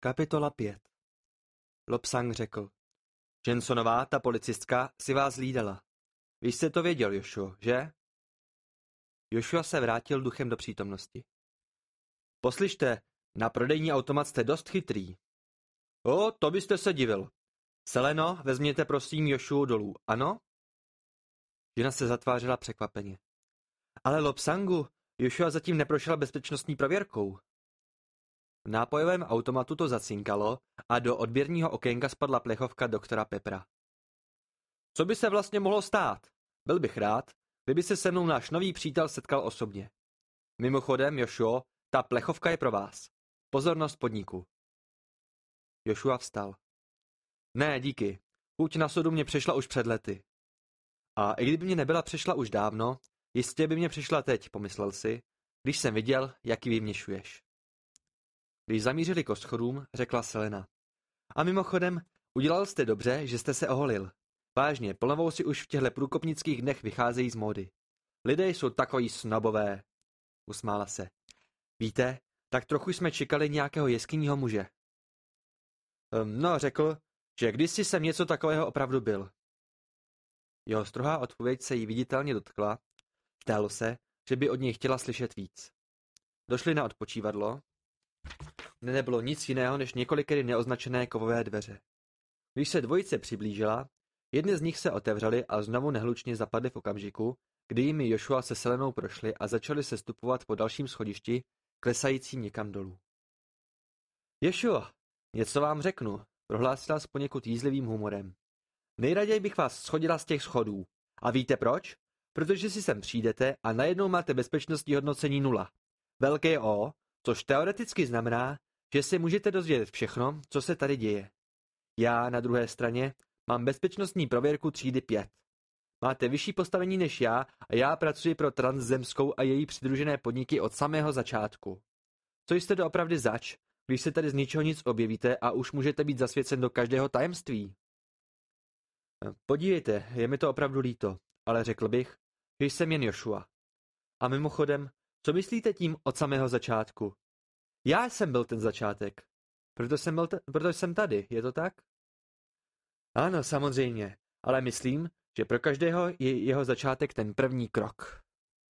Kapitola 5 Lobsang řekl. Jensonová, ta policistka, si vás hlídala. Vy jste to věděl, Joshua, že? Joshua se vrátil duchem do přítomnosti. Poslyšte, na prodejní automat jste dost chytrý. O, to byste se divil. Seleno, vezměte prosím Joshua dolů, ano? Žena se zatvářela překvapeně. Ale Lobsangu, Joshua zatím neprošel bezpečnostní prověrkou. V nápojovém automatu to zacinkalo a do odběrního okénka spadla plechovka doktora Pepra. Co by se vlastně mohlo stát? Byl bych rád, kdyby se se mnou náš nový přítel setkal osobně. Mimochodem, Joshua, ta plechovka je pro vás. Pozornost podniku. Joshua vstal. Ne, díky. Chuť na sodu mě přešla už před lety. A i kdyby mě nebyla přešla už dávno, jistě by mě přišla teď, pomyslel si, když jsem viděl, jak ji vyměšuješ. Když zamířili k schodům, řekla Selena. A mimochodem, udělal jste dobře, že jste se oholil. Vážně, plnovou si už v těchto průkopnických dnech vycházejí z módy. Lidé jsou takový snobové. Usmála se. Víte, tak trochu jsme čekali nějakého jeskyního muže. Um, no, řekl, že kdysi jsem něco takového opravdu byl. Jeho strohá odpověď se jí viditelně dotkla, Zdálo se, že by od něj chtěla slyšet víc. Došli na odpočívadlo, nebylo nic jiného než několikrát neoznačené kovové dveře. Když se dvojice přiblížila, jedny z nich se otevřely a znovu nehlučně zapadly v okamžiku, kdy jimi Joshua se Selenou prošli a začali se stupovat po dalším schodišti, klesajícím někam dolů. Joshua, něco vám řeknu, prohlásila s poněkud jízlivým humorem. Nejraději bych vás schodila z těch schodů. A víte proč? Protože si sem přijdete a najednou máte bezpečnostní hodnocení nula. Velké O, což teoreticky znamená, že si můžete dozvědět všechno, co se tady děje. Já na druhé straně mám bezpečnostní prověrku třídy 5. Máte vyšší postavení než já a já pracuji pro Transzemskou a její přidružené podniky od samého začátku. Co jste doopravdy zač, když se tady z ničeho nic objevíte a už můžete být zasvěcen do každého tajemství? Podívejte, je mi to opravdu líto, ale řekl bych, že jsem jen Joshua. A mimochodem, co myslíte tím od samého začátku? Já jsem byl ten začátek. Proto jsem, byl proto jsem tady, je to tak? Ano, samozřejmě, ale myslím, že pro každého je jeho začátek ten první krok.